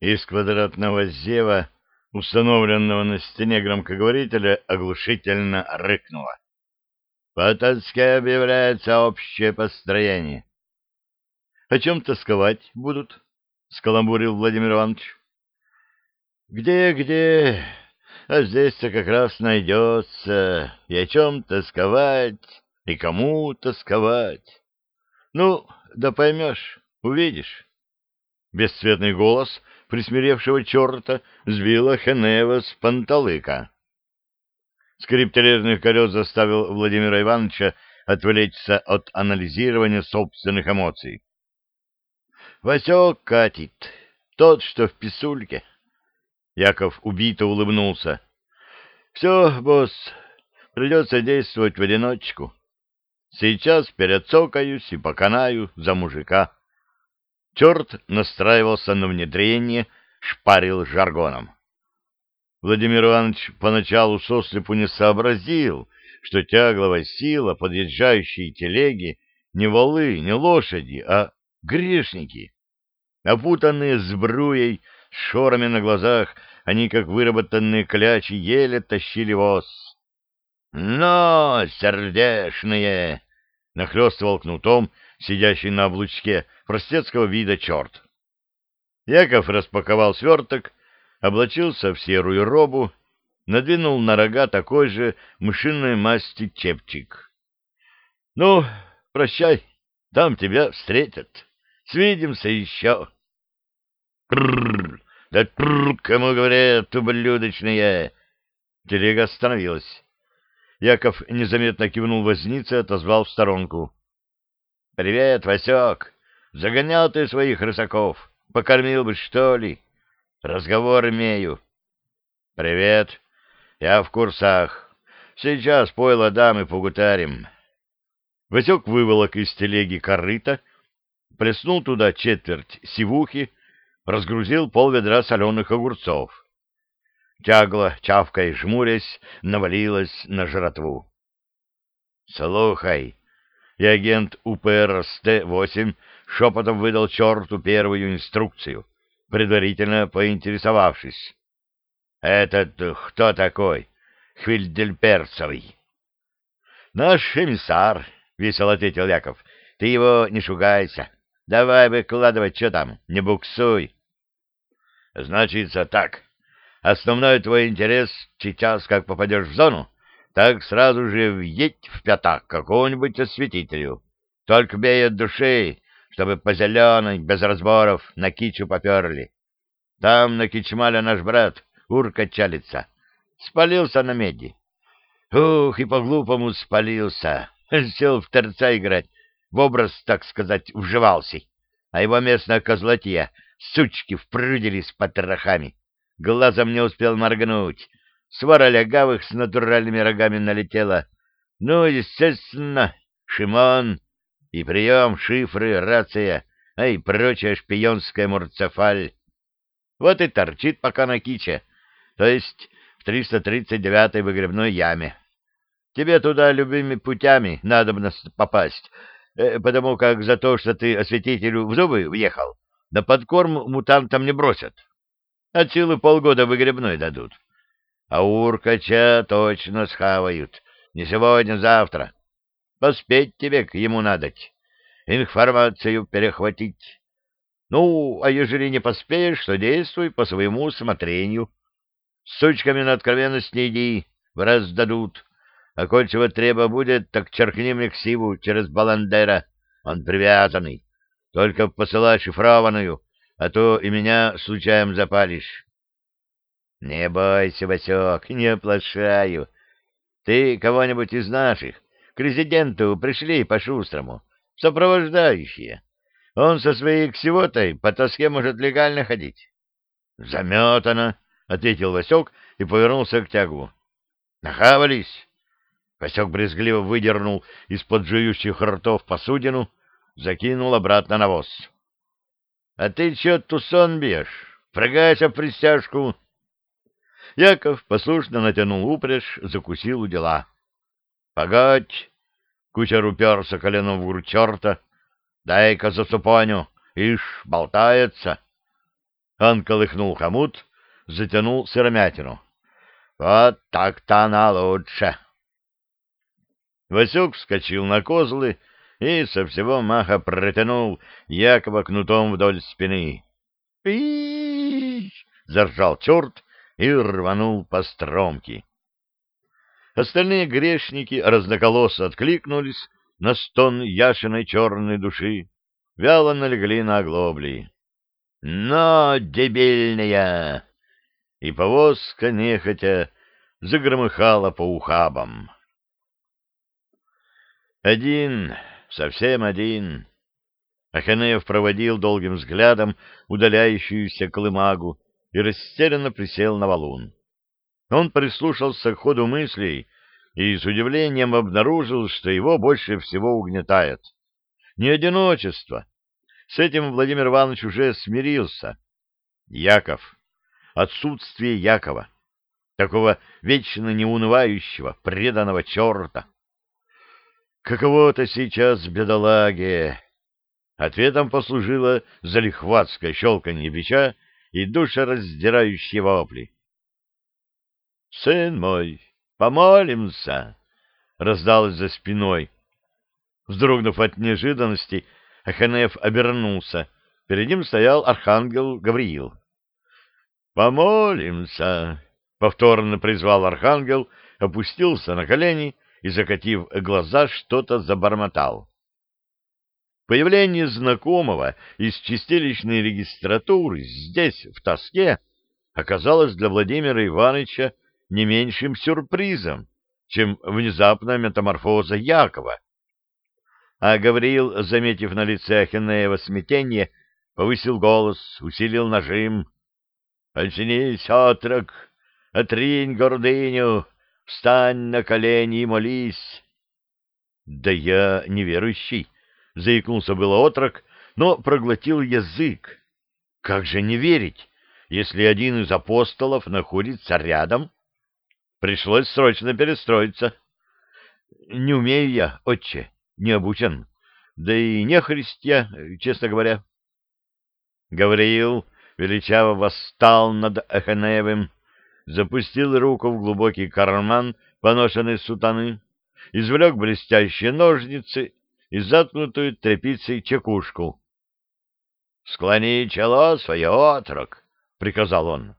Из квадратного зева, установленного на стене громкоговорителя, оглушительно рыкнуло. По тоске объявляется общее построение. — О чем тосковать будут? — скаламбурил Владимир Иванович. «Где-где, а здесь-то как раз найдется, и о чем тосковать, и кому тосковать. Ну, да поймешь, увидишь». Бесцветный голос присмиревшего черта сбила Хенева с панталыка. Скрип тележных колес заставил Владимира Ивановича отвлечься от анализирования собственных эмоций. «Васек катит, тот, что в писульке». Яков убито улыбнулся. «Все, босс, придется действовать в одиночку. Сейчас перецокаюсь и поканаю за мужика». Черт настраивался на внедрение, шпарил жаргоном. Владимир Иванович поначалу сослепу не сообразил, что тягловая сила подъезжающей телеги не волы, не лошади, а грешники. Опутанные сбруей, с шорами на глазах, они, как выработанные клячи, еле тащили воз. «Но, сердешные!» — нахлёстывал кнутом, сидящий на облучке, простецкого вида черт. Яков распаковал сверток, облачился в серую робу, надвинул на рога такой же мышиной масти чепчик. — Ну, прощай, там тебя встретят. Свидимся еще. — да тррр, кому говорят, ублюдочные! Телега остановилась. Яков незаметно кивнул вознице и отозвал в сторонку. — Привет, Васек! Загонял ты своих рысаков. Покормил бы, что ли? Разговор имею. — Привет. Я в курсах. Сейчас пойло дам и погутарим. Васек выволок из телеги корыта, плеснул туда четверть сивухи, разгрузил полведра соленых огурцов. Тягло, чавкой жмурясь, навалилась на жратву. — Слухай, и агент УПРСТ-8 шепотом выдал черту первую инструкцию, предварительно поинтересовавшись. — Этот кто такой? Хвильдельперцевый. — Наш эмиссар, — весело ответил Яков. — Ты его не шугайся. Давай выкладывай, что там, не буксуй. Значится так. Основной твой интерес сейчас, как попадешь в зону, так сразу же въедь в пятак какому-нибудь осветителю. Только бей от души, чтобы по зеленой, без разборов, на кичу поперли. Там на кичмале наш брат, Урка чалится. Спалился на меди. Ух, и по-глупому спалился. Сел в торца играть, в образ, так сказать, вживался. А его местная козлотья Сучки впрыгали с потрохами. Глазом не успел моргнуть. Свора лягавых с натуральными рогами налетела. Ну, естественно, Шимон и прием, шифры, рация, а и прочая шпионская мурцефаль. Вот и торчит пока на киче, то есть в 339-й выгребной яме. Тебе туда любыми путями надо попасть, э, потому как за то, что ты осветителю в зубы въехал, на подкорм мутантам не бросят. От силы полгода выгребной дадут. А уркача точно схавают. Не сегодня, завтра. Поспеть тебе к ему надоть. Информацию перехватить. Ну, а ежели не поспеешь, то действуй по своему усмотрению. С сучками на откровенность не иди, в раз дадут. А коль чего треба будет, так черкни мне ксиву через Баландера. Он привязанный. Только посылай шифрованную, а то и меня случаем запалишь. — Не бойся, Васек, не оплошаю. Ты кого-нибудь из наших к резиденту пришли по-шустрому, сопровождающие. Он со своей ксивотой по тоске может легально ходить. — Заметано, — ответил Васек и повернулся к тягу. — Нахавались. Васек брезгливо выдернул из-под жующих ртов посудину, закинул обратно на воз. — А ты чё тусон бьешь? Прыгайся в пристяжку. Яков послушно натянул упряжь, закусил у дела. — Погодь! — кучер уперся коленом в грудь черта. — Дай-ка засупоню, ишь, болтается. Он колыхнул хомут, затянул сыромятину. Вот так-то она лучше. Васек вскочил на козлы и со всего маха протянул Якова кнутом вдоль спины. «Пи!» — заржал черт и рванул по стромке. Остальные грешники разноколосо откликнулись на стон Яшиной черной души, вяло налегли на оглобли. «Но, дебильная!» И повозка, нехотя, загромыхала по ухабам. Один, совсем один. Аханеев проводил долгим взглядом удаляющуюся колымагу и растерянно присел на валун. Он прислушался к ходу мыслей и с удивлением обнаружил, что его больше всего угнетает. Не одиночество. С этим Владимир Иванович уже смирился. Яков. Отсутствие Якова. Такого вечно неунывающего, преданного черта. Каково-то сейчас бедолаге. Ответом послужило залихватское щелканье бича и душераздирающие вопли. — Сын мой, помолимся! — раздалось за спиной. Вздрогнув от неожиданности, Аханев обернулся. Перед ним стоял архангел Гавриил. «Помолимся!» — повторно призвал архангел, опустился на колени и, закатив глаза, что-то забормотал. Появление знакомого из чистилищной регистратуры здесь, в тоске, оказалось для Владимира Ивановича не меньшим сюрпризом, чем внезапная метаморфоза Якова. А Гавриил, заметив на лице Ахинеева смятение, повысил голос, усилил нажим. — Очнись, отрок, отринь гордыню, встань на колени и молись. — Да я неверующий, — заикнулся было отрок, но проглотил язык. Как же не верить, если один из апостолов находится рядом? Пришлось срочно перестроиться. Не умею я, отче, не обучен, да и не христья, честно говоря. Гавриил величаво восстал над Аханеевым, запустил руку в глубокий карман поношенной сутаны, извлек блестящие ножницы и заткнутую тряпицей чекушку. — Склони чело свое, отрок, — приказал он.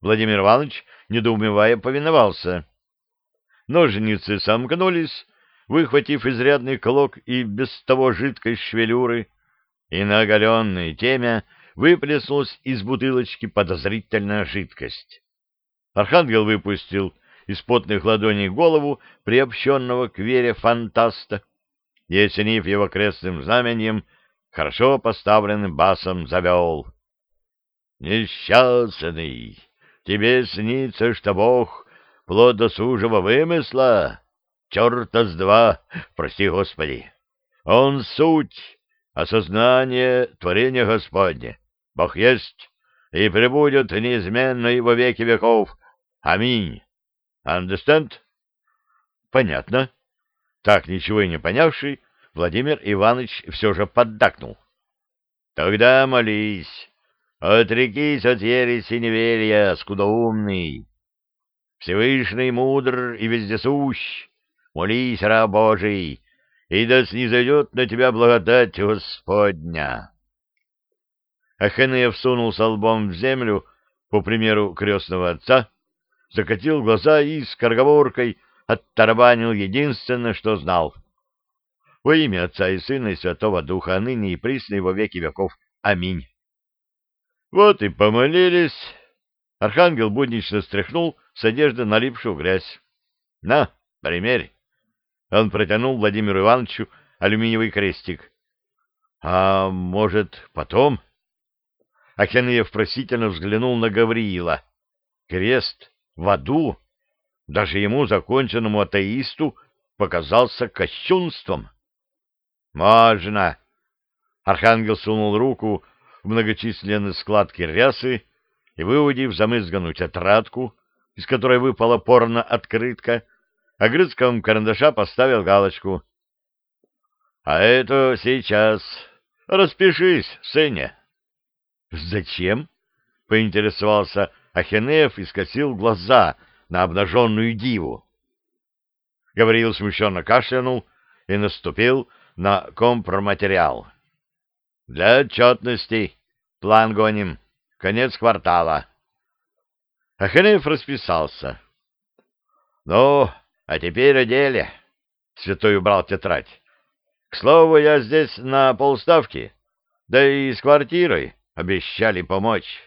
Владимир Иванович, недоумевая, повиновался. Ножницы сомкнулись, выхватив изрядный клок и без того жидкой шевелюры, и на оголенной теме выплеснулась из бутылочки подозрительная жидкость. Архангел выпустил из потных ладоней голову приобщенного к вере фантаста и, оценив его крестным знаменем, хорошо поставленным басом завел. «Несчастный, тебе снится, что Бог плод досужего вымысла, черта с два, прости Господи. Он суть, осознание творения Господня. Бог есть и пребудет неизменно и во веки веков. Аминь. Understand? Понятно. Так, ничего и не понявший, Владимир Иванович все же поддакнул. Тогда молись. Отрекись от ереси неверия, скудоумный. Всевышний мудр и вездесущ. Молись, раб Божий, и да снизойдет на тебя благодать Господня. Ахенеев сунулся лбом в землю, по примеру крестного отца, закатил глаза и с корговоркой оттарабанил единственное, что знал. Во имя Отца и Сына и Святого Духа, ныне и присно и во веки веков. Аминь. Вот и помолились. Архангел буднично стряхнул с одежды налипшую грязь. — На, примерь. Он протянул Владимиру Ивановичу алюминиевый крестик. — А может, потом? Ахенеев просительно взглянул на Гавриила. Крест в аду, даже ему, законченному атеисту, показался кощунством. «Можно!» Архангел сунул руку в многочисленные складки рясы и, выудив замызганную тетрадку, из которой выпала порно открытка, огрызком карандаша поставил галочку. — А это сейчас. Распишись, сыне. — Зачем? поинтересовался Ахенеев и скосил глаза на обнаженную диву. Гавриил смущенно кашлянул и наступил на компроматериал. Для отчетности. План гоним. Конец квартала. Аханеев расписался. Ну, а теперь о деле. Святой убрал тетрадь. К слову, я здесь на полставки. Да и с квартирой обещали помочь.